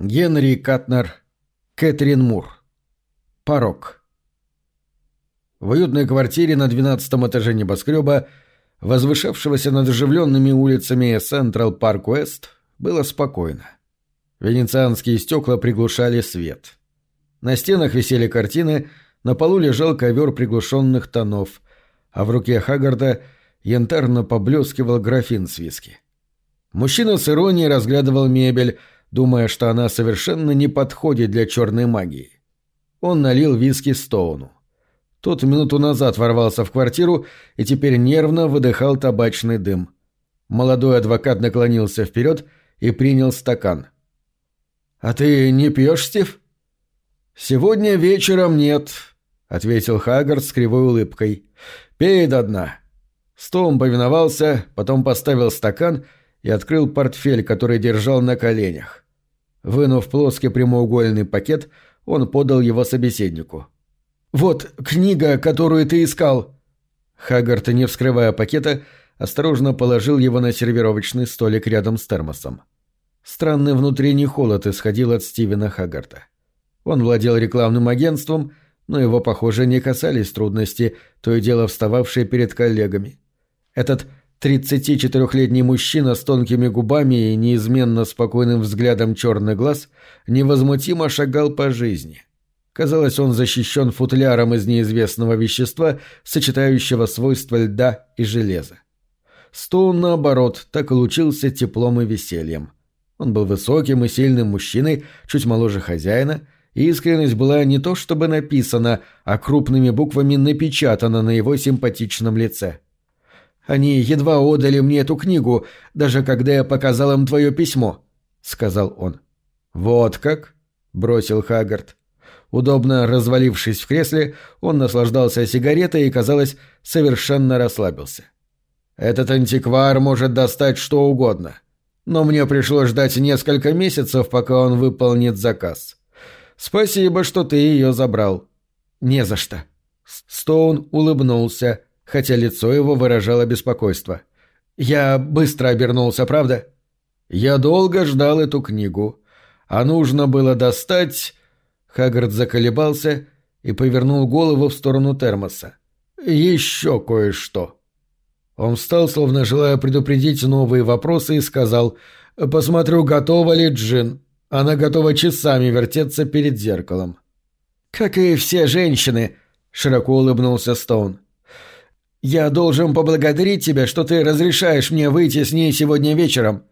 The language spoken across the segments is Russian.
Генри Катнер, Кэтрин Мур. Порог. В уютной квартире на двенадцатом этаже небоскреба, возвышавшегося над оживленными улицами Централ Парк Уэст, было спокойно. Венецианские стекла приглушали свет. На стенах висели картины, на полу лежал ковер приглушенных тонов, а в руке Хаггарда янтарно поблескивал графин с виски. Мужчина с иронией разглядывал мебель, думая, что она совершенно не подходит для черной магии. Он налил виски Стоуну. Тот минуту назад ворвался в квартиру и теперь нервно выдыхал табачный дым. Молодой адвокат наклонился вперед и принял стакан. «А ты не пьешь, Стив?» «Сегодня вечером нет», — ответил Хаггард с кривой улыбкой. «Пей до дна». Стоун повиновался, потом поставил стакан и открыл портфель, который держал на коленях. Вынув плоский прямоугольный пакет, он подал его собеседнику. «Вот книга, которую ты искал!» Хаггард, не вскрывая пакета, осторожно положил его на сервировочный столик рядом с термосом. Странный внутренний холод исходил от Стивена Хаггарта. Он владел рекламным агентством, но его, похоже, не касались трудности, то и дело встававшие перед коллегами. Этот 34-летний мужчина с тонкими губами и неизменно спокойным взглядом черный глаз невозмутимо шагал по жизни. Казалось, он защищен футляром из неизвестного вещества, сочетающего свойства льда и железа. Стоун, наоборот, так и лучился теплом и весельем. Он был высоким и сильным мужчиной, чуть моложе хозяина, и искренность была не то чтобы написана, а крупными буквами напечатана на его симпатичном лице. — они едва отдали мне эту книгу, даже когда я показал им твое письмо», — сказал он. «Вот как?» — бросил Хаггард. Удобно развалившись в кресле, он наслаждался сигаретой и, казалось, совершенно расслабился. «Этот антиквар может достать что угодно, но мне пришлось ждать несколько месяцев, пока он выполнит заказ. Спасибо, что ты ее забрал». «Не за что». Стоун улыбнулся, хотя лицо его выражало беспокойство. «Я быстро обернулся, правда?» «Я долго ждал эту книгу. А нужно было достать...» Хаггард заколебался и повернул голову в сторону термоса. «Еще кое-что». Он встал, словно желая предупредить новые вопросы, и сказал «Посмотрю, готова ли Джин. Она готова часами вертеться перед зеркалом». «Как и все женщины», — широко улыбнулся Стоун. «Я должен поблагодарить тебя, что ты разрешаешь мне выйти с ней сегодня вечером».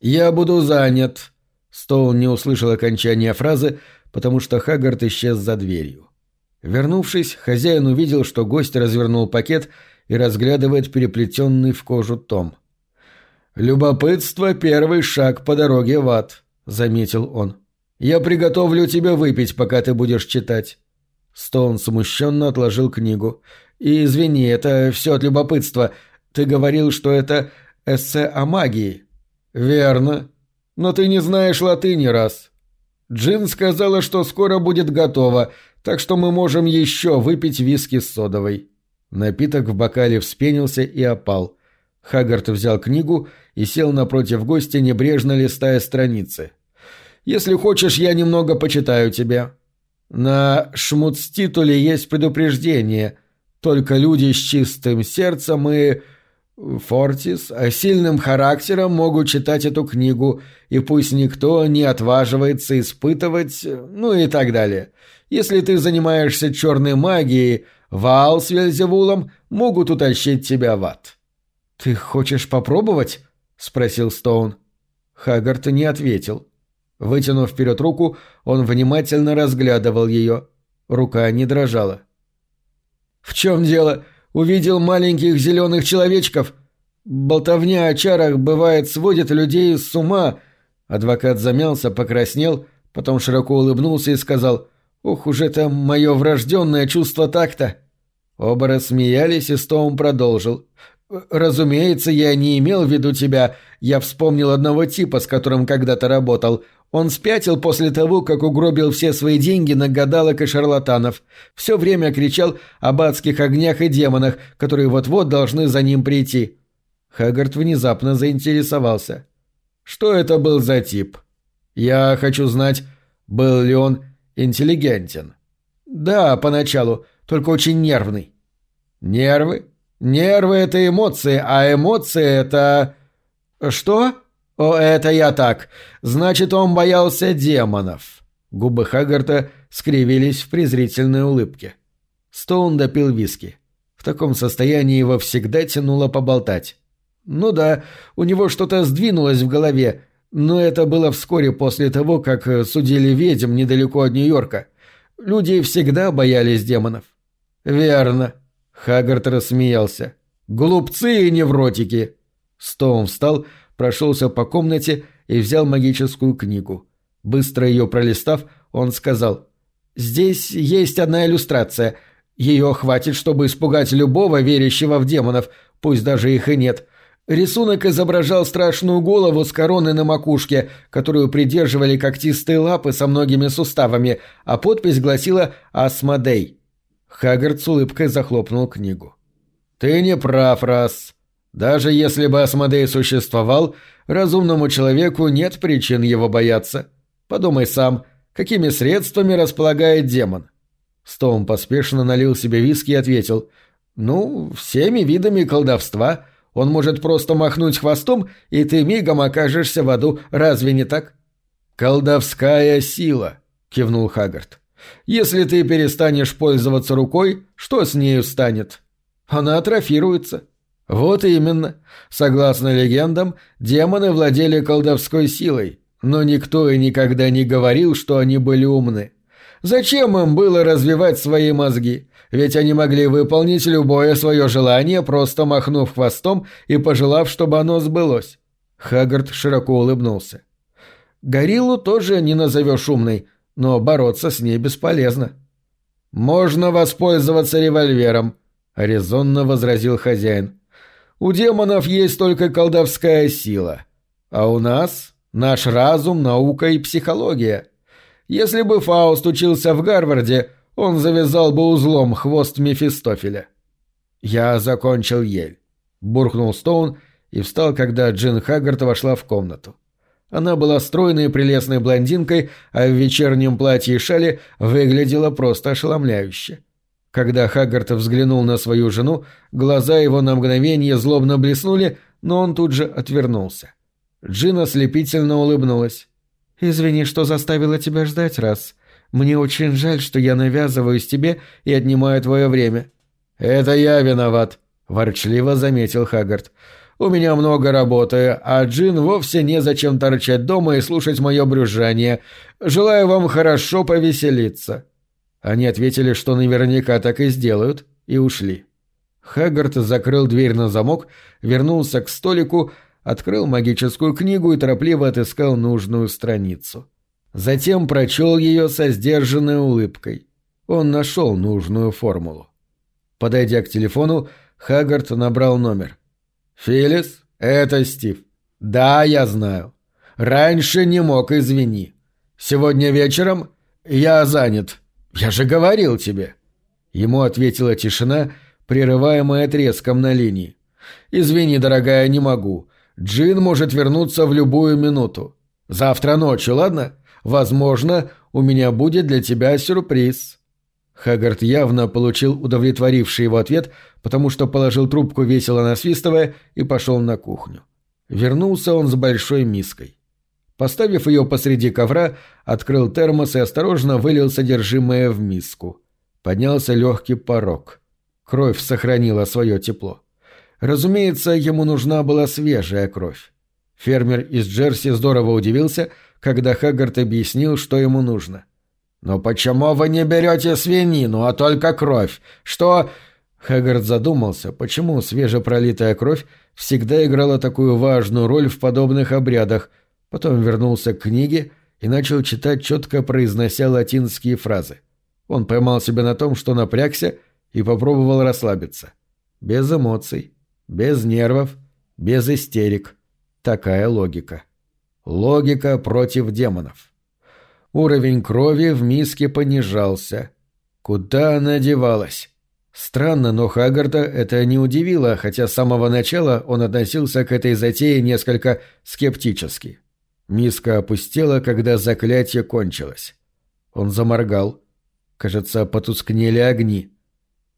«Я буду занят». Стоун не услышал окончания фразы, потому что Хаггард исчез за дверью. Вернувшись, хозяин увидел, что гость развернул пакет и разглядывает переплетенный в кожу том. «Любопытство — первый шаг по дороге в ад», — заметил он. «Я приготовлю тебе выпить, пока ты будешь читать». Стоун смущенно отложил книгу. И извини, это все от любопытства. Ты говорил, что это эссе о магии. Верно. Но ты не знаешь латыни раз. Джин сказала, что скоро будет готово, так что мы можем еще выпить виски с содовой. Напиток в бокале вспенился и опал. Хаггард взял книгу и сел напротив гостя, небрежно листая страницы. «Если хочешь, я немного почитаю тебя. На шмуцтитуле есть предупреждение — только люди с чистым сердцем и... Фортис, а сильным характером могут читать эту книгу, и пусть никто не отваживается испытывать, ну и так далее. Если ты занимаешься черной магией, Вал с Вельзевулом могут утащить тебя в ад. «Ты хочешь попробовать?» — спросил Стоун. Хаггард не ответил. Вытянув вперед руку, он внимательно разглядывал ее. Рука не дрожала. «В чем дело? Увидел маленьких зеленых человечков? Болтовня о чарах, бывает, сводит людей с ума». Адвокат замялся, покраснел, потом широко улыбнулся и сказал «Ух уж это мое врожденное чувство такта». Оба рассмеялись, и Стоун продолжил. «Разумеется, я не имел в виду тебя. Я вспомнил одного типа, с которым когда-то работал. Он спятил после того, как угробил все свои деньги на гадалок и шарлатанов. Все время кричал об адских огнях и демонах, которые вот-вот должны за ним прийти. Хаггард внезапно заинтересовался. «Что это был за тип?» Я хочу знать, был ли он интеллигентен. Да, поначалу, только очень нервный. Нервы? Нервы — это эмоции, а эмоции — это... Что? О, это я так. Значит, он боялся демонов. Губы Хаггарта скривились в презрительной улыбке. Стоун допил виски. В таком состоянии его всегда тянуло поболтать. Ну да, у него что-то сдвинулось в голове, но это было вскоре после того, как судили ведьм недалеко от Нью-Йорка. Люди всегда боялись демонов. Верно. Хаггард рассмеялся. Глупцы и невротики. Стоун встал, прошелся по комнате и взял магическую книгу. Быстро ее пролистав, он сказал «Здесь есть одна иллюстрация. Ее хватит, чтобы испугать любого верящего в демонов, пусть даже их и нет. Рисунок изображал страшную голову с короной на макушке, которую придерживали когтистые лапы со многими суставами, а подпись гласила «Асмодей». Хаггард с улыбкой захлопнул книгу. «Ты не прав, раз. Даже если бы Асмодей существовал, разумному человеку нет причин его бояться. Подумай сам, какими средствами располагает демон?» Стоун поспешно налил себе виски и ответил «Ну, всеми видами колдовства». Он может просто махнуть хвостом, и ты мигом окажешься в аду, разве не так? Колдовская сила, кивнул Хагард. Если ты перестанешь пользоваться рукой, что с нею станет? Она атрофируется. Вот именно. Согласно легендам, демоны владели колдовской силой, но никто и никогда не говорил, что они были умны. Зачем им было развивать свои мозги? ведь они могли выполнить любое свое желание, просто махнув хвостом и пожелав, чтобы оно сбылось. Хаггард широко улыбнулся. Гориллу тоже не назовешь умной, но бороться с ней бесполезно. «Можно воспользоваться револьвером», — резонно возразил хозяин. «У демонов есть только колдовская сила, а у нас наш разум, наука и психология. Если бы Фауст учился в Гарварде, он завязал бы узлом хвост Мефистофеля. «Я закончил ель», — буркнул Стоун и встал, когда Джин Хаггард вошла в комнату. Она была стройной и прелестной блондинкой, а в вечернем платье и шале выглядела просто ошеломляюще. Когда Хаггард взглянул на свою жену, глаза его на мгновение злобно блеснули, но он тут же отвернулся. Джин ослепительно улыбнулась. «Извини, что заставила тебя ждать, раз. Мне очень жаль, что я навязываюсь тебе и отнимаю твое время». «Это я виноват», — ворчливо заметил Хаггард. «У меня много работы, а Джин вовсе незачем торчать дома и слушать мое брюзжание. Желаю вам хорошо повеселиться». Они ответили, что наверняка так и сделают, и ушли. Хаггард закрыл дверь на замок, вернулся к столику, открыл магическую книгу и торопливо отыскал нужную страницу. Затем прочел ее со сдержанной улыбкой. Он нашел нужную формулу. Подойдя к телефону, Хаггард набрал номер. «Филлис, это Стив. Да, я знаю. Раньше не мог, извини. Сегодня вечером я занят. Я же говорил тебе». Ему ответила тишина, прерываемая треском на линии. «Извини, дорогая, не могу. Джин может вернуться в любую минуту. Завтра ночью, ладно? Возможно, у меня будет для тебя сюрприз». Хаггард явно получил удовлетворивший его ответ, потому что положил трубку весело насвистывая и пошел на кухню. Вернулся он с большой миской. Поставив ее посреди ковра, открыл термос и осторожно вылил содержимое в миску. Поднялся легкий порог. Кровь сохранила свое тепло. Разумеется, ему нужна была свежая кровь. Фермер из Джерси здорово удивился — когда Хаггард объяснил, что ему нужно. «Но почему вы не берете свинину, а только кровь? Что...» Хаггард задумался, почему свежепролитая кровь всегда играла такую важную роль в подобных обрядах, потом вернулся к книге и начал читать, четко произнося латинские фразы. Он поймал себя на том, что напрягся и попробовал расслабиться. Без эмоций, без нервов, без истерик. Такая логика. Логика против демонов. Уровень крови в миске понижался. Куда она девалась? Странно, но Хаггарда это не удивило, хотя с самого начала он относился к этой затее несколько скептически. Миска опустела, когда заклятие кончилось. Он заморгал. Кажется, потускнели огни.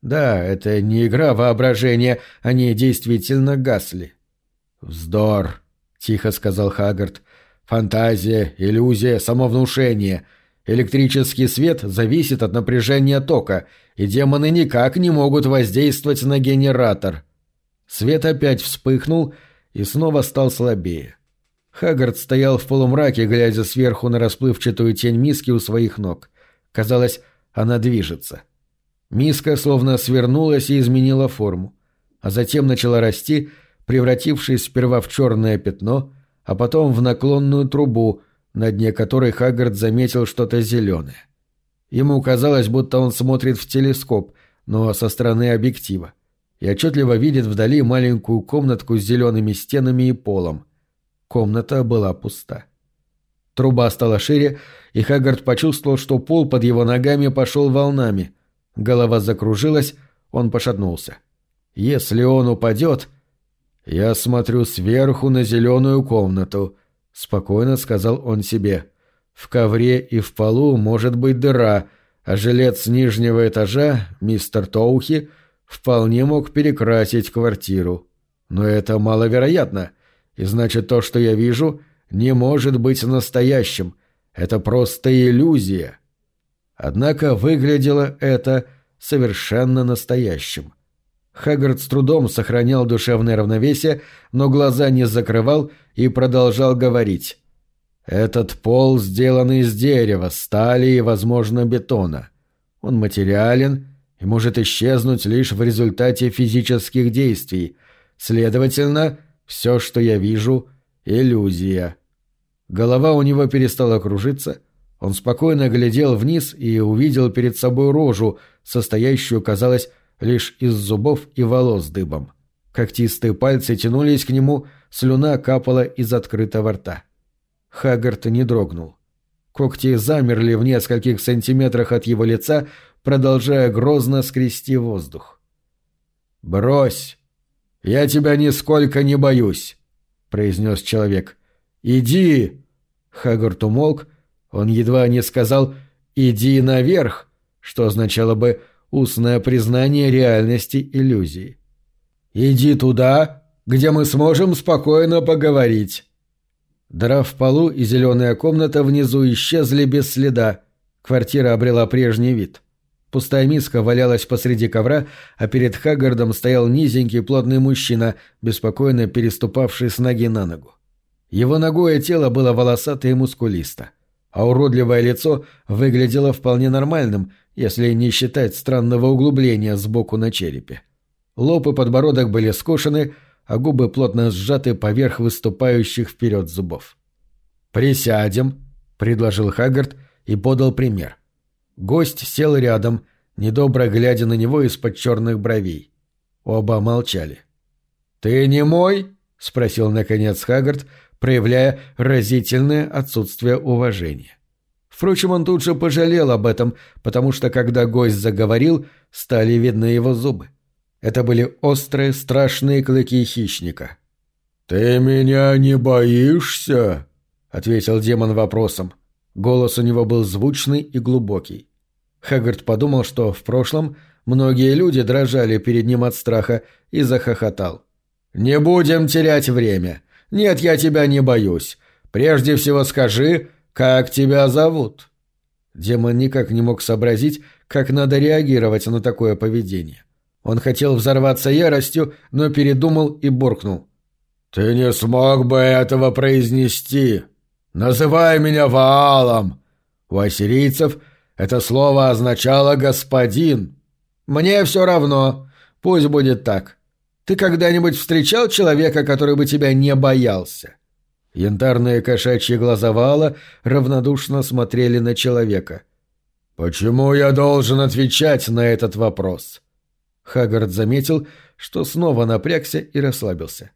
Да, это не игра воображения, они действительно гасли. «Вздор», — тихо сказал Хаггард. «Фантазия, иллюзия, самовнушение. Электрический свет зависит от напряжения тока, и демоны никак не могут воздействовать на генератор». Свет опять вспыхнул и снова стал слабее. Хаггард стоял в полумраке, глядя сверху на расплывчатую тень миски у своих ног. Казалось, она движется. Миска словно свернулась и изменила форму, а затем начала расти, превратившись сперва в черное пятно, а потом в наклонную трубу, на дне которой Хаггард заметил что-то зеленое. Ему казалось, будто он смотрит в телескоп, но со стороны объектива, и отчетливо видит вдали маленькую комнатку с зелеными стенами и полом. Комната была пуста. Труба стала шире, и Хаггард почувствовал, что пол под его ногами пошел волнами, Голова закружилась, он пошатнулся. «Если он упадет...» «Я смотрю сверху на зеленую комнату», — спокойно сказал он себе. «В ковре и в полу может быть дыра, а жилец нижнего этажа, мистер Тоухи, вполне мог перекрасить квартиру. Но это маловероятно, и значит то, что я вижу, не может быть настоящим. Это просто иллюзия». Однако выглядело это совершенно настоящим. Хаггард с трудом сохранял душевное равновесие, но глаза не закрывал и продолжал говорить. «Этот пол сделан из дерева, стали и, возможно, бетона. Он материален и может исчезнуть лишь в результате физических действий. Следовательно, все, что я вижу — иллюзия». Голова у него перестала кружиться — он спокойно глядел вниз и увидел перед собой рожу, состоящую, казалось, лишь из зубов и волос дыбом. Когтистые пальцы тянулись к нему, слюна капала из открытого рта. Хаггард не дрогнул. Когти замерли в нескольких сантиметрах от его лица, продолжая грозно скрести воздух. «Брось! Я тебя нисколько не боюсь!» — произнес человек. «Иди!» Хаггард умолк, он едва не сказал «иди наверх», что означало бы устное признание реальности иллюзии. «Иди туда, где мы сможем спокойно поговорить». Дыра в полу и зеленая комната внизу исчезли без следа. Квартира обрела прежний вид. Пустая миска валялась посреди ковра, а перед Хаггардом стоял низенький плотный мужчина, беспокойно переступавший с ноги на ногу. Его ногое тело было волосатое и мускулисто а уродливое лицо выглядело вполне нормальным, если не считать странного углубления сбоку на черепе. Лоб и подбородок были скошены, а губы плотно сжаты поверх выступающих вперед зубов. «Присядем», — предложил Хаггард и подал пример. Гость сел рядом, недобро глядя на него из-под черных бровей. Оба молчали. «Ты не мой?» — спросил наконец Хаггард, проявляя разительное отсутствие уважения. Впрочем, он тут же пожалел об этом, потому что, когда гость заговорил, стали видны его зубы. Это были острые, страшные клыки хищника. «Ты меня не боишься?» — ответил демон вопросом. Голос у него был звучный и глубокий. Хаггард подумал, что в прошлом многие люди дрожали перед ним от страха и захохотал. «Не будем терять время. «Нет, я тебя не боюсь. Прежде всего скажи, как тебя зовут?» Демон никак не мог сообразить, как надо реагировать на такое поведение. Он хотел взорваться яростью, но передумал и буркнул. «Ты не смог бы этого произнести. Называй меня Ваалом!» У ассирийцев это слово означало «господин». «Мне все равно. Пусть будет так. Ты когда-нибудь встречал человека, который бы тебя не боялся?» Янтарные кошачьи глаза Вала равнодушно смотрели на человека. «Почему я должен отвечать на этот вопрос?» Хаггард заметил, что снова напрягся и расслабился.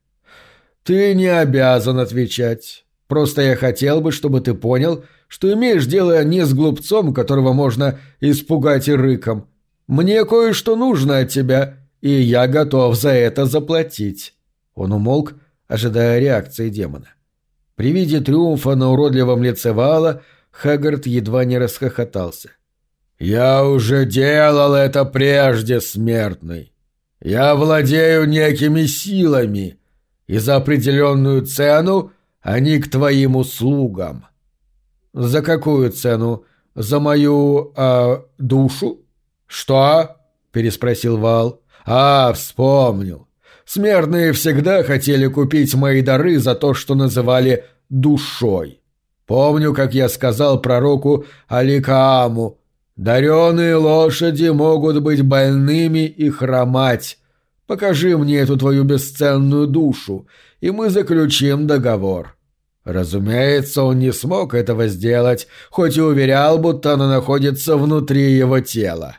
«Ты не обязан отвечать. Просто я хотел бы, чтобы ты понял, что имеешь дело не с глупцом, которого можно испугать и рыком. Мне кое-что нужно от тебя, и я готов за это заплатить». Он умолк, ожидая реакции демона. При виде триумфа на уродливом лице Вала Хаггард едва не расхохотался. «Я уже делал это прежде, смертный. Я владею некими силами, и за определенную цену они к твоим услугам». «За какую цену? За мою... Э, душу?» «Что?» — переспросил Вал. «А, вспомнил. Смертные всегда хотели купить мои дары за то, что называли «душой». Помню, как я сказал пророку Аликааму, «Дареные лошади могут быть больными и хромать. Покажи мне эту твою бесценную душу, и мы заключим договор». Разумеется, он не смог этого сделать, хоть и уверял, будто она находится внутри его тела.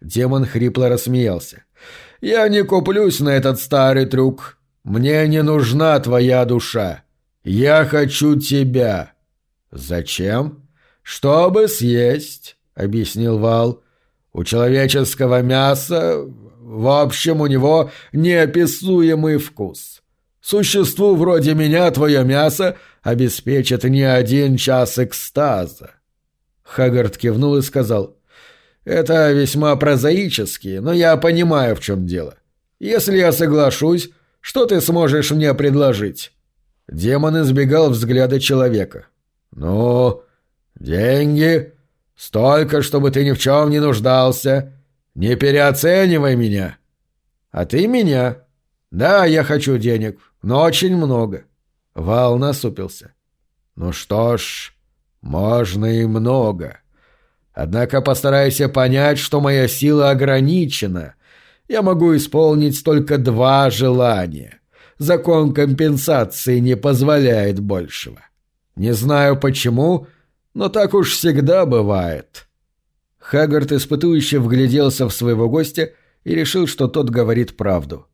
Демон хрипло рассмеялся. «Я не куплюсь на этот старый трюк. Мне не нужна твоя душа. Я хочу тебя». «Зачем?» «Чтобы съесть», — объяснил Вал. «У человеческого мяса, в общем, у него неописуемый вкус. Существу вроде меня твое мясо обеспечит не один час экстаза». Хагард кивнул и сказал, «Это весьма прозаически, но я понимаю, в чем дело. Если я соглашусь, что ты сможешь мне предложить?» Демон избегал взгляда человека. «Ну, деньги? Столько, чтобы ты ни в чем не нуждался. Не переоценивай меня». «А ты меня?» «Да, я хочу денег, но очень много». Вал насупился. «Ну что ж, можно и много. Однако постарайся понять, что моя сила ограничена. Я могу исполнить только два желания. Закон компенсации не позволяет большего. Не знаю почему, но так уж всегда бывает». Хаггард испытующе вгляделся в своего гостя и решил, что тот говорит правду.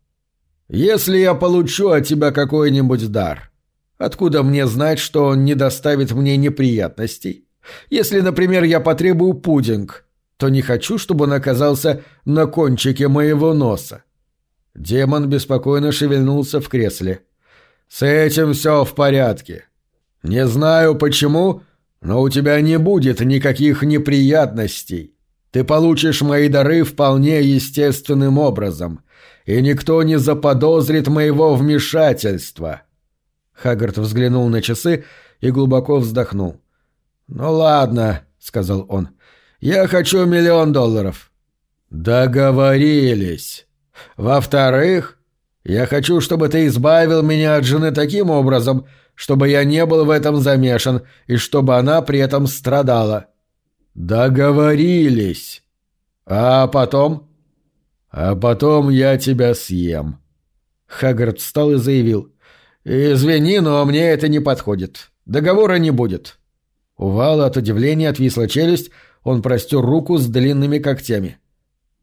«Если я получу от тебя какой-нибудь дар, откуда мне знать, что он не доставит мне неприятностей? Если, например, я потребую пудинг, то не хочу, чтобы он оказался на кончике моего носа». Демон беспокойно шевельнулся в кресле. «С этим все в порядке. Не знаю почему, но у тебя не будет никаких неприятностей. Ты получишь мои дары вполне естественным образом, и никто не заподозрит моего вмешательства». Хаггард взглянул на часы и глубоко вздохнул. «Ну ладно», — сказал он, — «я хочу миллион долларов». «Договорились. Во-вторых, я хочу, чтобы ты избавил меня от жены таким образом, чтобы я не был в этом замешан и чтобы она при этом страдала. Договорились. А потом? А потом я тебя съем. Хаггард встал и заявил. «Извини, но мне это не подходит. Договора не будет». У Вала от удивления отвисла челюсть, он простер руку с длинными когтями.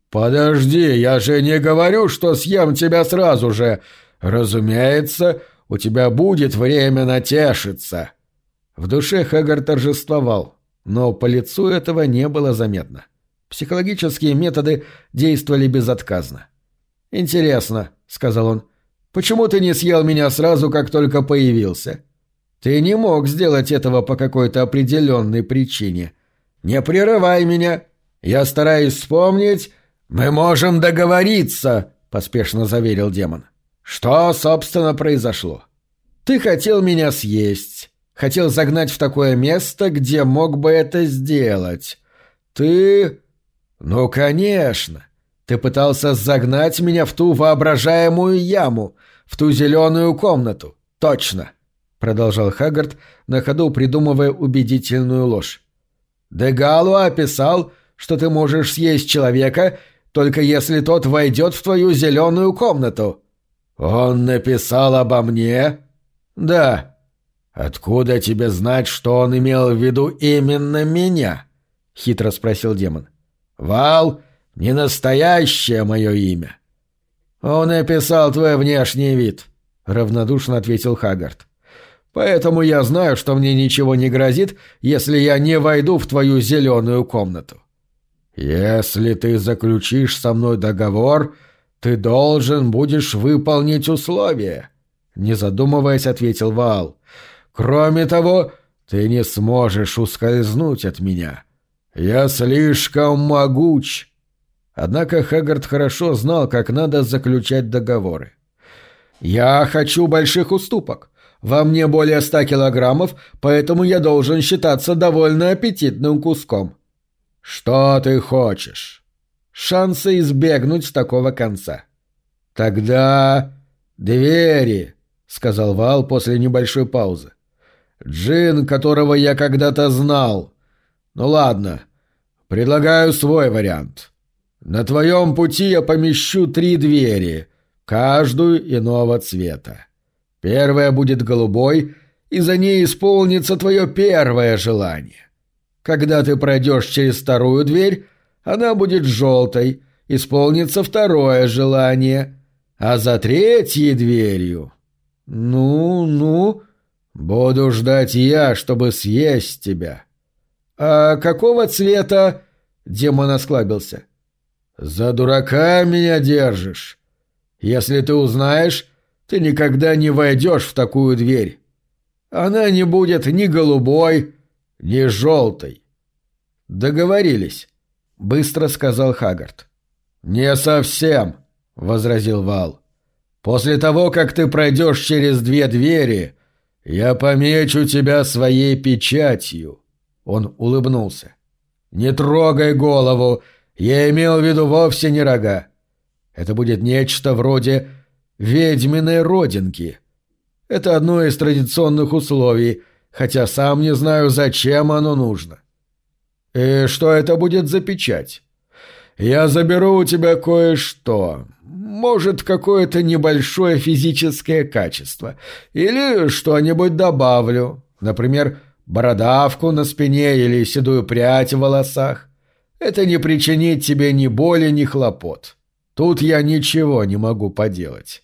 «Подожди, я же не говорю, что съем тебя сразу же. Разумеется, у тебя будет время натешиться». В душе Хагар торжествовал, но по лицу этого не было заметно. Психологические методы действовали безотказно. «Интересно», — сказал он, — «почему ты не съел меня сразу, как только появился?» «Ты не мог сделать этого по какой-то определенной причине. Не прерывай меня. Я стараюсь вспомнить...» «Мы можем договориться», — поспешно заверил демон. Что, собственно, произошло? Ты хотел меня съесть. Хотел загнать в такое место, где мог бы это сделать. Ты... Ну, конечно. Ты пытался загнать меня в ту воображаемую яму, в ту зеленую комнату. Точно. Продолжал Хаггард, на ходу придумывая убедительную ложь. Дегалу описал, что ты можешь съесть человека, только если тот войдет в твою зеленую комнату. «Он написал обо мне?» «Да». «Откуда тебе знать, что он имел в виду именно меня?» — хитро спросил демон. «Вал — не настоящее мое имя». «Он написал твой внешний вид», — равнодушно ответил Хагард. «Поэтому я знаю, что мне ничего не грозит, если я не войду в твою зеленую комнату». «Если ты заключишь со мной договор, «Ты должен будешь выполнить условия», — не задумываясь, ответил Ваал. Кроме того, ты не сможешь ускользнуть от меня. Я слишком могуч. Однако Хаггард хорошо знал, как надо заключать договоры. «Я хочу больших уступок. Во мне более ста килограммов, поэтому я должен считаться довольно аппетитным куском». «Что ты хочешь?» «Шансы избегнуть такого конца». «Тогда...» «Двери», — сказал Вал после небольшой паузы. «Джин, которого я когда-то знал. Ну ладно, предлагаю свой вариант. На твоем пути я помещу три двери, каждую иного цвета. Первая будет голубой, и за ней исполнится твое первое желание. Когда ты пройдешь через вторую дверь, она будет желтой, исполнится второе желание, а за третьей дверью... Ну, ну, буду ждать я, чтобы съесть тебя. А какого цвета... Демон осклабился. «За дурака меня держишь. Если ты узнаешь, ты никогда не войдешь в такую дверь. Она не будет ни голубой, ни желтой». «Договорились», — быстро сказал Хагард. «Не совсем», — возразил Вал. «После того, как ты пройдешь через две двери, я помечу тебя своей печатью». Он улыбнулся. «Не трогай голову, я имел в виду вовсе не рога. Это будет нечто вроде ведьминой родинки. Это одно из традиционных условий, хотя сам не знаю, зачем оно нужно. И что это будет за печать? Я заберу у тебя кое-что. Может, какое-то небольшое физическое качество. Или что-нибудь добавлю. Например, бородавку на спине или седую прядь в волосах. Это не причинит тебе ни боли, ни хлопот. Тут я ничего не могу поделать».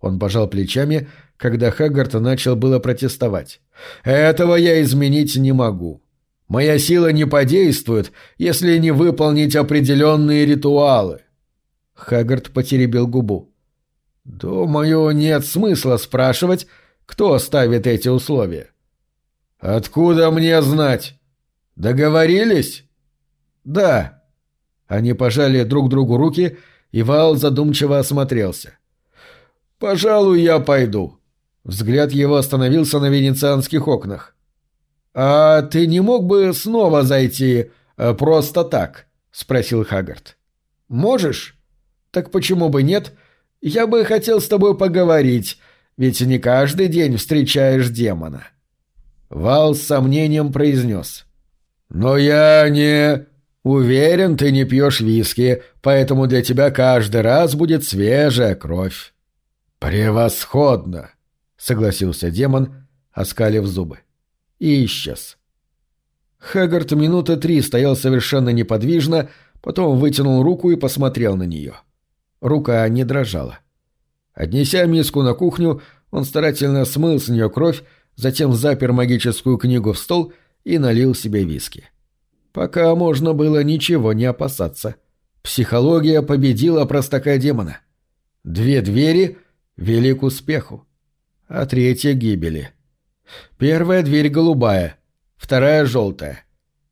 Он пожал плечами, когда Хаггард начал было протестовать. «Этого я изменить не могу. Моя сила не подействует, если не выполнить определенные ритуалы». Хаггард потеребил губу. «Думаю, нет смысла спрашивать, кто ставит эти условия». «Откуда мне знать? Договорились?» «Да». Они пожали друг другу руки, и Вал задумчиво осмотрелся. «Пожалуй, я пойду». Взгляд его остановился на венецианских окнах. «А ты не мог бы снова зайти э, просто так?» — спросил Хаггард. «Можешь? Так почему бы нет? Я бы хотел с тобой поговорить, ведь не каждый день встречаешь демона». Вал с сомнением произнес. «Но я не...» Уверен, ты не пьешь виски, поэтому для тебя каждый раз будет свежая кровь. Превосходно, согласился демон, оскалив зубы. И исчез. Хаггард минуты три стоял совершенно неподвижно, потом вытянул руку и посмотрел на нее. Рука не дрожала. Отнеся миску на кухню, он старательно смыл с нее кровь, затем запер магическую книгу в стол и налил себе виски. — Пока можно было ничего не опасаться. Психология победила простака демона. Две двери вели к успеху, а третья — гибели. Первая дверь голубая, вторая — желтая.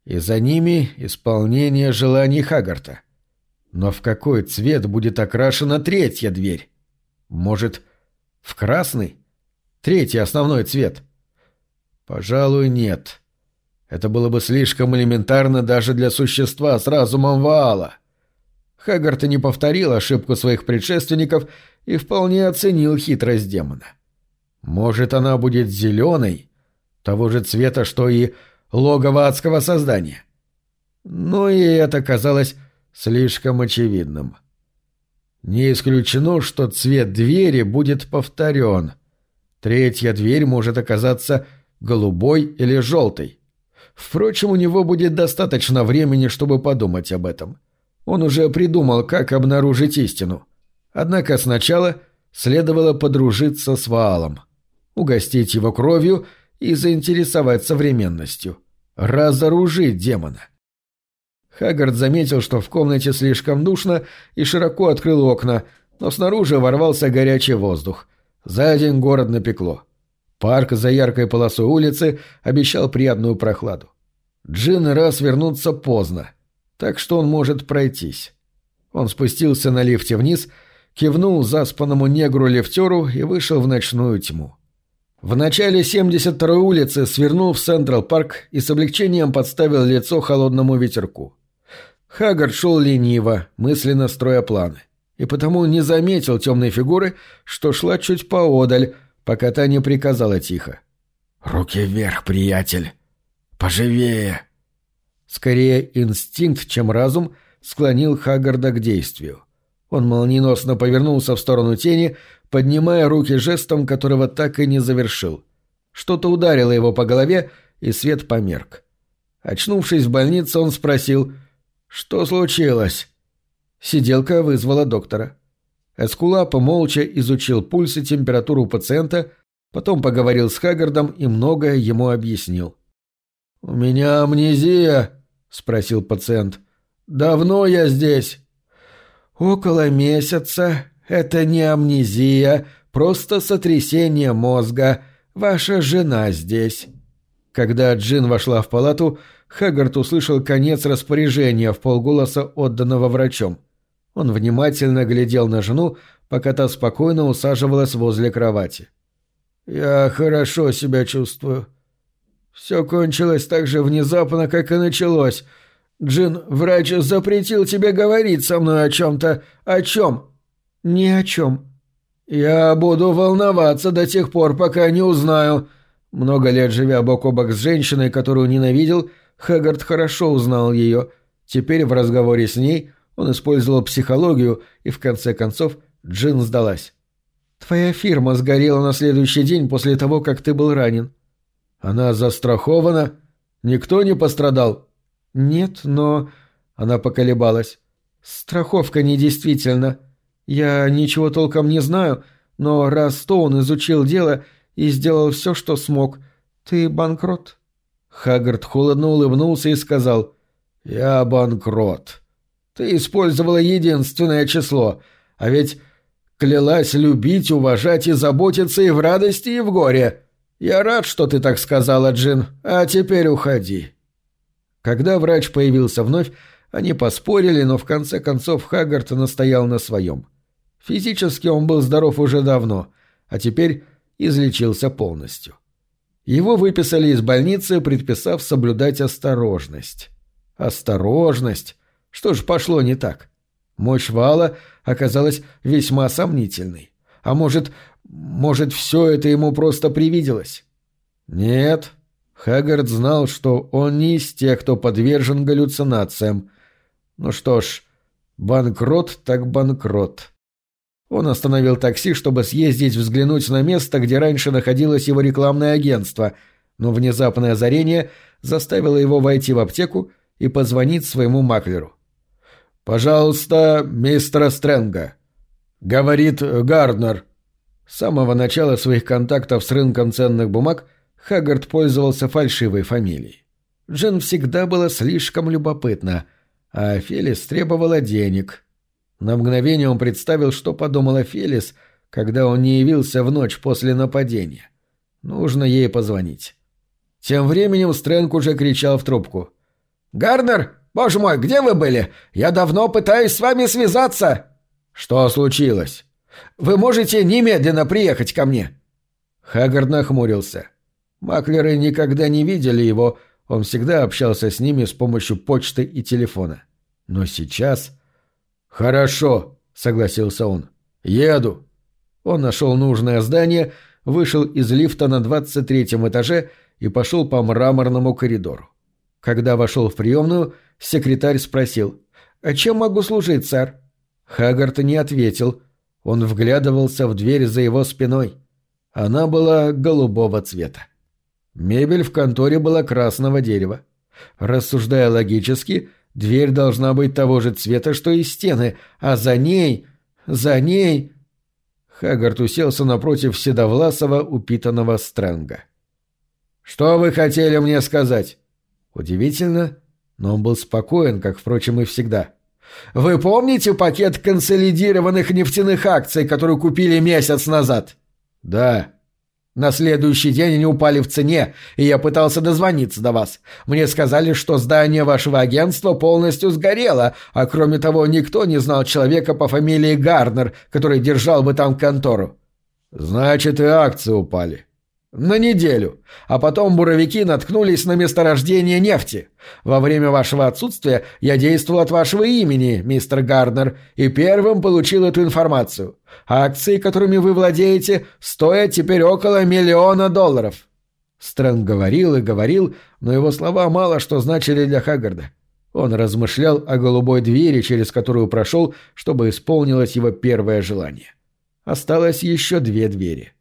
И за ними исполнение желаний Хагарта. Но в какой цвет будет окрашена третья дверь? Может, в красный? Третий основной цвет? Пожалуй, нет. — это было бы слишком элементарно даже для существа с разумом Ваала. Хагарт не повторил ошибку своих предшественников и вполне оценил хитрость демона. Может, она будет зеленой, того же цвета, что и логово адского создания. Но и это казалось слишком очевидным. Не исключено, что цвет двери будет повторен. Третья дверь может оказаться голубой или желтой. Впрочем, у него будет достаточно времени, чтобы подумать об этом. Он уже придумал, как обнаружить истину. Однако сначала следовало подружиться с Ваалом, угостить его кровью и заинтересовать современностью. Разоружить демона. Хаггард заметил, что в комнате слишком душно, и широко открыл окна, но снаружи ворвался горячий воздух. За день город напекло. Парк за яркой полосой улицы обещал приятную прохладу. Джин раз вернуться поздно, так что он может пройтись. Он спустился на лифте вниз, кивнул заспанному негру-лифтеру и вышел в ночную тьму. В начале 72-й улицы свернул в Централ Парк и с облегчением подставил лицо холодному ветерку. Хаггард шел лениво, мысленно строя планы, и потому не заметил темной фигуры, что шла чуть поодаль, пока та не приказала тихо. «Руки вверх, приятель! Поживее!» Скорее инстинкт, чем разум, склонил Хаггарда к действию. Он молниеносно повернулся в сторону тени, поднимая руки жестом, которого так и не завершил. Что-то ударило его по голове, и свет померк. Очнувшись в больнице, он спросил «Что случилось?» Сиделка вызвала доктора. Эскулапа молча изучил пульс и температуру пациента, потом поговорил с Хаггардом и многое ему объяснил. «У меня амнезия», — спросил пациент. «Давно я здесь?» «Около месяца. Это не амнезия, просто сотрясение мозга. Ваша жена здесь». Когда Джин вошла в палату, Хаггард услышал конец распоряжения в полголоса, отданного врачом. Он внимательно глядел на жену, пока та спокойно усаживалась возле кровати. «Я хорошо себя чувствую. Все кончилось так же внезапно, как и началось. Джин, врач запретил тебе говорить со мной о чем-то. О чем?» «Ни о чем». «Я буду волноваться до тех пор, пока не узнаю». Много лет живя бок о бок с женщиной, которую ненавидел, Хаггард хорошо узнал ее. Теперь в разговоре с ней он использовал психологию, и в конце концов Джин сдалась. «Твоя фирма сгорела на следующий день после того, как ты был ранен». «Она застрахована? Никто не пострадал?» «Нет, но...» Она поколебалась. «Страховка недействительна. Я ничего толком не знаю, но раз Стоун изучил дело и сделал все, что смог, ты банкрот». Хаггард холодно улыбнулся и сказал «Я банкрот». Ты использовала единственное число, а ведь клялась любить, уважать и заботиться и в радости, и в горе. Я рад, что ты так сказала, Джин, а теперь уходи». Когда врач появился вновь, они поспорили, но в конце концов Хаггард настоял на своем. Физически он был здоров уже давно, а теперь излечился полностью. Его выписали из больницы, предписав соблюдать осторожность. Осторожность! Что ж пошло не так? Мощь вала оказалась весьма сомнительной. А может, может, все это ему просто привиделось? Нет. Хаггард знал, что он не из тех, кто подвержен галлюцинациям. Ну что ж, банкрот так банкрот. Он остановил такси, чтобы съездить взглянуть на место, где раньше находилось его рекламное агентство, но внезапное озарение заставило его войти в аптеку и позвонить своему маклеру. «Пожалуйста, мистера Стрэнга», — говорит Гарднер. С самого начала своих контактов с рынком ценных бумаг Хаггард пользовался фальшивой фамилией. Джен всегда была слишком любопытна, а Фелис требовала денег. На мгновение он представил, что подумала Фелис, когда он не явился в ночь после нападения. Нужно ей позвонить. Тем временем Стрэнг уже кричал в трубку. «Гарнер, Боже мой, где вы были? Я давно пытаюсь с вами связаться!» «Что случилось?» «Вы можете немедленно приехать ко мне?» Хаггард нахмурился. Маклеры никогда не видели его, он всегда общался с ними с помощью почты и телефона. Но сейчас... «Хорошо», — согласился он. «Еду». Он нашел нужное здание, вышел из лифта на двадцать третьем этаже и пошел по мраморному коридору. Когда вошел в приемную, Секретарь спросил. «А чем могу служить, сэр?» Хаггард не ответил. Он вглядывался в дверь за его спиной. Она была голубого цвета. Мебель в конторе была красного дерева. Рассуждая логически, дверь должна быть того же цвета, что и стены, а за ней... за ней... Хаггард уселся напротив седовласого упитанного Стрэнга. «Что вы хотели мне сказать?» Удивительно, но он был спокоен, как, впрочем, и всегда. «Вы помните пакет консолидированных нефтяных акций, который купили месяц назад?» «Да». На следующий день они упали в цене, и я пытался дозвониться до вас. Мне сказали, что здание вашего агентства полностью сгорело, а кроме того, никто не знал человека по фамилии Гарнер, который держал бы там контору. Значит, и акции упали. На неделю. А потом буровики наткнулись на месторождение нефти. Во время вашего отсутствия я действовал от вашего имени, мистер Гарнер, и первым получил эту информацию. Акции, которыми вы владеете, стоят теперь около миллиона долларов. Стрэнд говорил и говорил, но его слова мало что значили для Хаггарда. Он размышлял о голубой двери, через которую прошел, чтобы исполнилось его первое желание. Осталось еще две двери.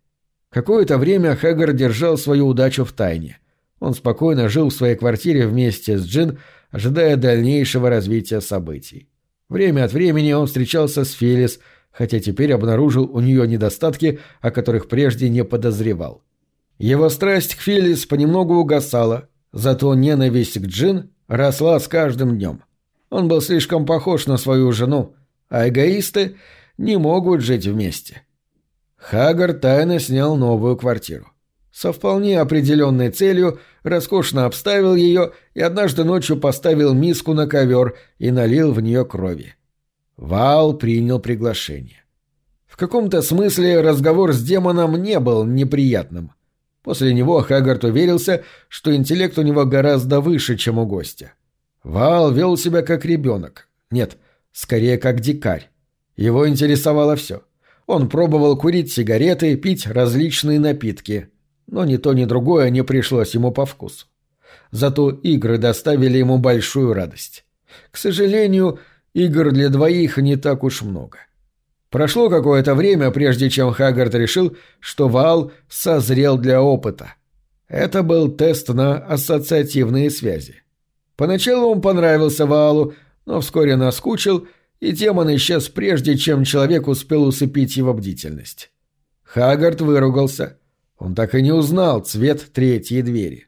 Какое-то время Хэггар держал свою удачу в тайне. Он спокойно жил в своей квартире вместе с Джин, ожидая дальнейшего развития событий. Время от времени он встречался с Фелис, хотя теперь обнаружил у нее недостатки, о которых прежде не подозревал. Его страсть к Фелис понемногу угасала, зато ненависть к Джин росла с каждым днем. Он был слишком похож на свою жену, а эгоисты не могут жить вместе. Хагар тайно снял новую квартиру. Со вполне определенной целью роскошно обставил ее и однажды ночью поставил миску на ковер и налил в нее крови. Вал принял приглашение. В каком-то смысле разговор с демоном не был неприятным. После него Хагард уверился, что интеллект у него гораздо выше, чем у гостя. Вал вел себя как ребенок. Нет, скорее как дикарь. Его интересовало все — он пробовал курить сигареты, пить различные напитки, но ни то, ни другое не пришлось ему по вкусу. Зато игры доставили ему большую радость. К сожалению, игр для двоих не так уж много. Прошло какое-то время, прежде чем Хаггард решил, что Ваал созрел для опыта. Это был тест на ассоциативные связи. Поначалу он понравился Ваалу, но вскоре наскучил и демон исчез прежде, чем человек успел усыпить его бдительность. Хагард выругался. Он так и не узнал цвет третьей двери.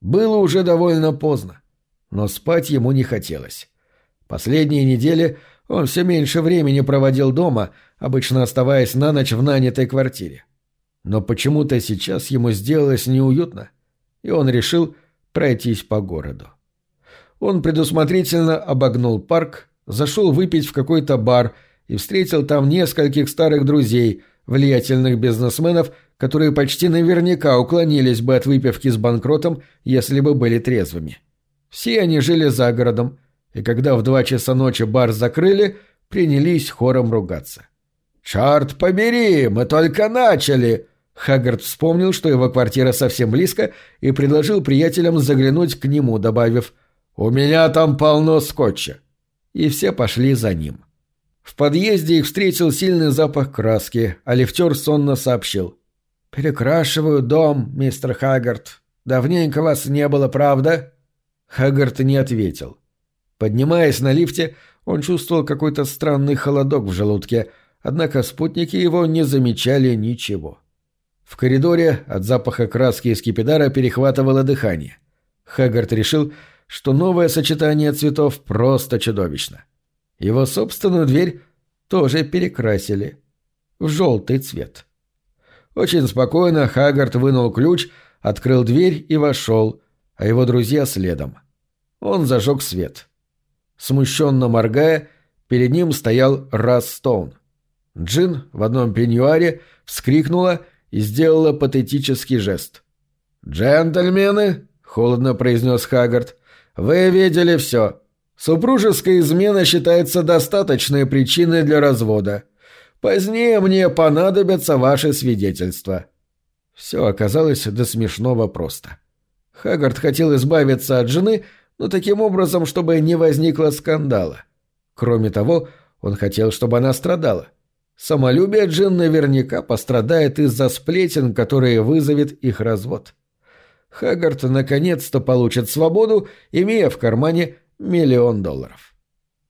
Было уже довольно поздно, но спать ему не хотелось. Последние недели он все меньше времени проводил дома, обычно оставаясь на ночь в нанятой квартире. Но почему-то сейчас ему сделалось неуютно, и он решил пройтись по городу. Он предусмотрительно обогнул парк, зашел выпить в какой-то бар и встретил там нескольких старых друзей, влиятельных бизнесменов, которые почти наверняка уклонились бы от выпивки с банкротом, если бы были трезвыми. Все они жили за городом, и когда в два часа ночи бар закрыли, принялись хором ругаться. «Чарт побери, мы только начали!» Хаггард вспомнил, что его квартира совсем близко, и предложил приятелям заглянуть к нему, добавив «У меня там полно скотча» и все пошли за ним. В подъезде их встретил сильный запах краски, а лифтер сонно сообщил. «Перекрашиваю дом, мистер Хаггард. Давненько вас не было, правда?» Хаггард не ответил. Поднимаясь на лифте, он чувствовал какой-то странный холодок в желудке, однако спутники его не замечали ничего. В коридоре от запаха краски и скипидара перехватывало дыхание. Хаггард решил, что новое сочетание цветов просто чудовищно. Его собственную дверь тоже перекрасили в желтый цвет. Очень спокойно Хагард вынул ключ, открыл дверь и вошел, а его друзья следом. Он зажег свет. Смущенно моргая, перед ним стоял Расс. Джин в одном пеньюаре вскрикнула и сделала патетический жест. «Джентльмены!» — холодно произнес Хагард. Вы видели все. Супружеская измена считается достаточной причиной для развода. Позднее мне понадобятся ваши свидетельства». Все оказалось до смешного просто. Хаггард хотел избавиться от жены, но таким образом, чтобы не возникло скандала. Кроме того, он хотел, чтобы она страдала. Самолюбие Джин наверняка пострадает из-за сплетен, которые вызовет их развод. Хаггард наконец-то получит свободу, имея в кармане миллион долларов.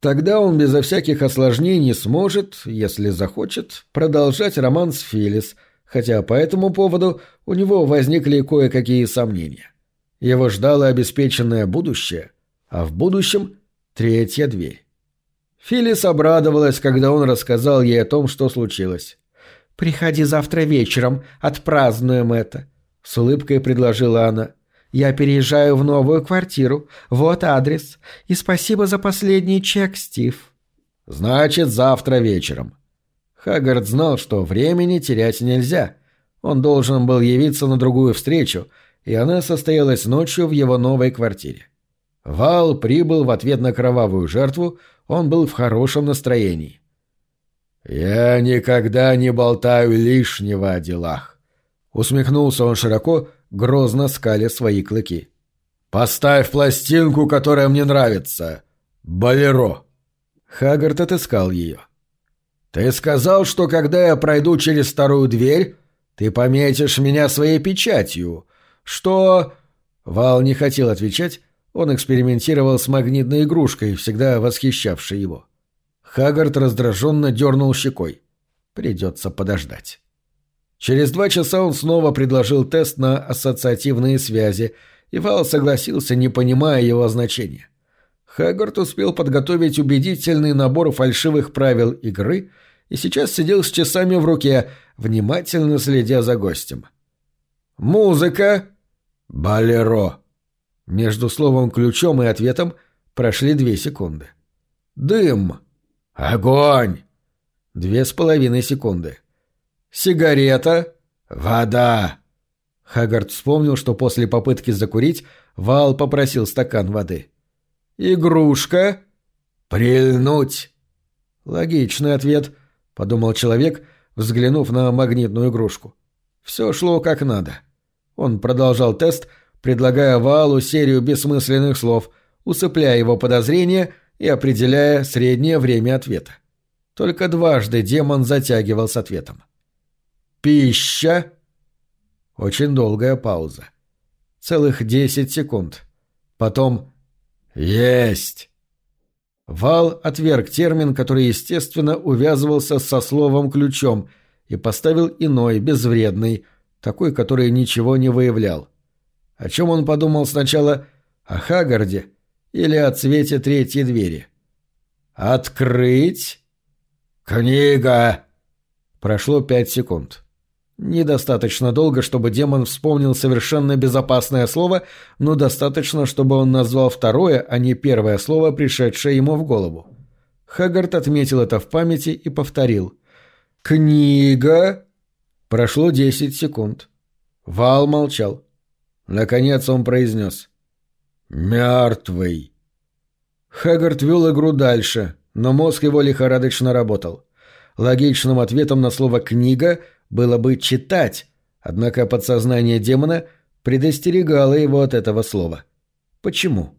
Тогда он безо всяких осложнений сможет, если захочет, продолжать роман с Филлис, хотя по этому поводу у него возникли кое-какие сомнения. Его ждало обеспеченное будущее, а в будущем — третья дверь. Филлис обрадовалась, когда он рассказал ей о том, что случилось. «Приходи завтра вечером, отпразднуем это», — с улыбкой предложила она. «Я переезжаю в новую квартиру. Вот адрес. И спасибо за последний чек, Стив». «Значит, завтра вечером». Хаггард знал, что времени терять нельзя. Он должен был явиться на другую встречу, и она состоялась ночью в его новой квартире. Вал прибыл в ответ на кровавую жертву, он был в хорошем настроении. «Я никогда не болтаю лишнего о делах», — усмехнулся он широко, грозно скаля свои клыки. «Поставь пластинку, которая мне нравится. Болеро». Хаггард отыскал ее. «Ты сказал, что когда я пройду через вторую дверь, ты пометишь меня своей печатью. Что...» Вал не хотел отвечать, он экспериментировал с магнитной игрушкой, всегда восхищавшей его. Хаггард раздраженно дернул щекой. Придется подождать. Через два часа он снова предложил тест на ассоциативные связи, и Вал согласился, не понимая его значения. Хаггард успел подготовить убедительный набор фальшивых правил игры и сейчас сидел с часами в руке, внимательно следя за гостем. «Музыка!» «Болеро!» Между словом «ключом» и ответом прошли две секунды. «Дым!» «Огонь!» Две с половиной секунды. «Сигарета!» «Вода!» Хагард вспомнил, что после попытки закурить Вал попросил стакан воды. «Игрушка?» «Прильнуть!» «Логичный ответ», — подумал человек, взглянув на магнитную игрушку. Все шло как надо. Он продолжал тест, предлагая Валу серию бессмысленных слов, усыпляя его подозрения и определяя среднее время ответа. Только дважды демон затягивал с ответом. «Пища?» Очень долгая пауза. Целых десять секунд. Потом «Есть!» Вал отверг термин, который, естественно, увязывался со словом «ключом», и поставил иной, безвредный, такой, который ничего не выявлял. О чем он подумал сначала? О Хагарде или о цвете третьей двери? «Открыть?» «Книга!» Прошло пять секунд. Недостаточно долго, чтобы демон вспомнил совершенно безопасное слово, но достаточно, чтобы он назвал второе, а не первое слово, пришедшее ему в голову. Хагард отметил это в памяти и повторил. «Книга!» Прошло десять секунд. Вал молчал. Наконец он произнес. «Мертвый». Хагард вел игру дальше, но мозг его лихорадочно работал. Логичным ответом на слово «книга» было бы «читать», однако подсознание демона предостерегало его от этого слова. Почему?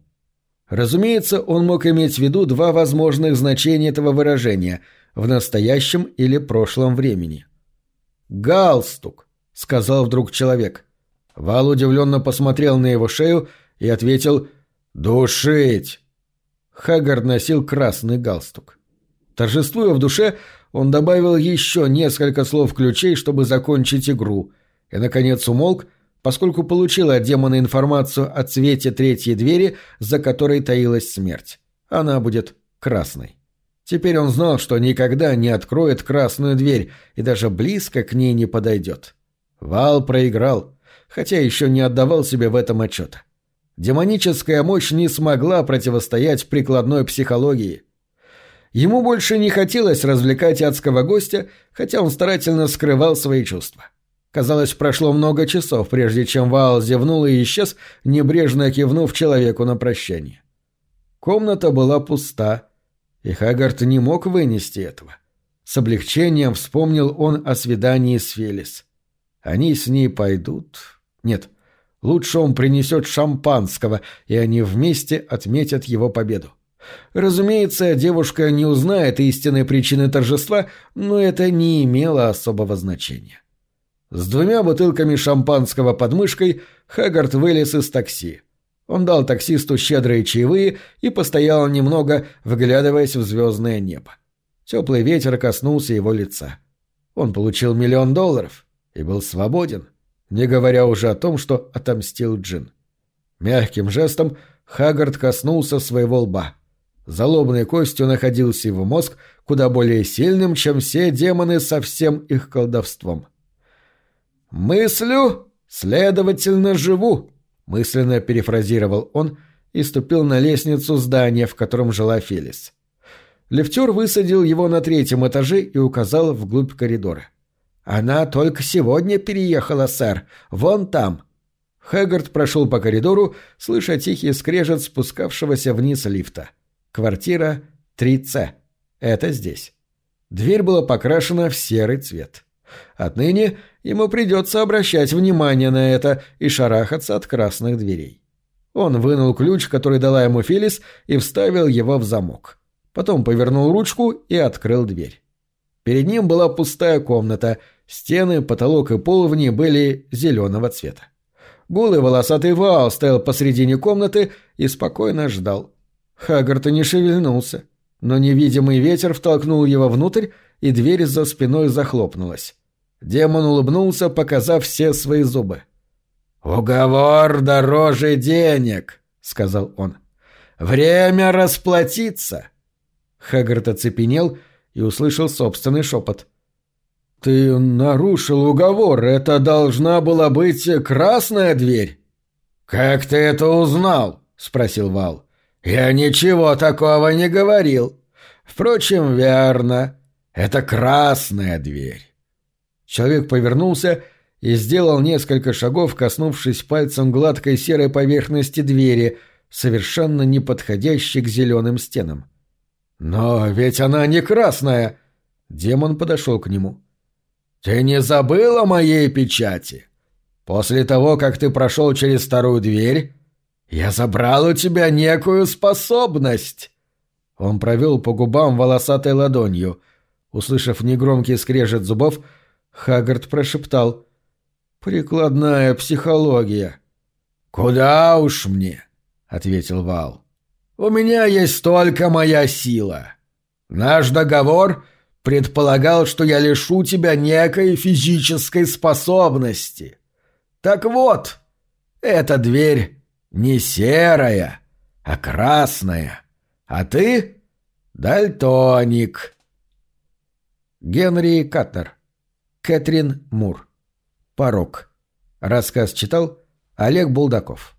Разумеется, он мог иметь в виду два возможных значения этого выражения – в настоящем или прошлом времени. «Галстук», — сказал вдруг человек. Вал удивленно посмотрел на его шею и ответил «Душить!». Хаггард носил красный галстук. Торжествуя в душе, он добавил еще несколько слов-ключей, чтобы закончить игру, и, наконец, умолк, поскольку получил от демона информацию о цвете третьей двери, за которой таилась смерть. Она будет красной. Теперь он знал, что никогда не откроет красную дверь и даже близко к ней не подойдет. Вал проиграл, хотя еще не отдавал себе в этом отчета. Демоническая мощь не смогла противостоять прикладной психологии. Ему больше не хотелось развлекать адского гостя, хотя он старательно скрывал свои чувства. Казалось, прошло много часов, прежде чем Ваал зевнул и исчез, небрежно кивнув человеку на прощание. Комната была пуста, и Хагард не мог вынести этого. С облегчением вспомнил он о свидании с Фелис. Они с ней пойдут... Нет, лучше он принесет шампанского, и они вместе отметят его победу. Разумеется, девушка не узнает истинной причины торжества, но это не имело особого значения. С двумя бутылками шампанского под мышкой Хагард вылез из такси. Он дал таксисту щедрые чаевые и постоял немного, вглядываясь в звездное небо. Теплый ветер коснулся его лица. Он получил миллион долларов и был свободен, не говоря уже о том, что отомстил Джин. Мягким жестом Хагард коснулся своего лба. Залобной костью находился его мозг, куда более сильным, чем все демоны со всем их колдовством. «Мыслю, следовательно, живу», — мысленно перефразировал он и ступил на лестницу здания, в котором жила Фелис. Лифтер высадил его на третьем этаже и указал вглубь коридора. «Она только сегодня переехала, сэр. Вон там». Хэггард прошел по коридору, слыша тихий скрежет спускавшегося вниз лифта. Квартира 3С. Это здесь. Дверь была покрашена в серый цвет. Отныне ему придется обращать внимание на это и шарахаться от красных дверей. Он вынул ключ, который дала ему Фелис, и вставил его в замок. Потом повернул ручку и открыл дверь. Перед ним была пустая комната, стены, потолок и пол в ней были зеленого цвета. Голый волосатый вал стоял посредине комнаты и спокойно ждал. Хаггард не шевельнулся, но невидимый ветер втолкнул его внутрь, и дверь за спиной захлопнулась. Демон улыбнулся, показав все свои зубы. «Уговор дороже денег», — сказал он. «Время расплатиться». Хаггард оцепенел и услышал собственный шепот. «Ты нарушил уговор. Это должна была быть красная дверь». «Как ты это узнал?» — спросил Вал. «Я ничего такого не говорил. Впрочем, верно. Это красная дверь». Человек повернулся и сделал несколько шагов, коснувшись пальцем гладкой серой поверхности двери, совершенно не подходящей к зеленым стенам. «Но ведь она не красная!» Демон подошел к нему. «Ты не забыл о моей печати? После того, как ты прошел через вторую дверь, я забрал у тебя некую способность!» Он провел по губам волосатой ладонью. Услышав негромкий скрежет зубов, Хаггард прошептал «Прикладная психология». «Куда уж мне?» — ответил Вал. У меня есть только моя сила. Наш договор предполагал, что я лишу тебя некой физической способности. Так вот, эта дверь не серая, а красная. А ты — дальтоник. Генри Каттер. Кэтрин Мур. Порог. Рассказ читал Олег Булдаков.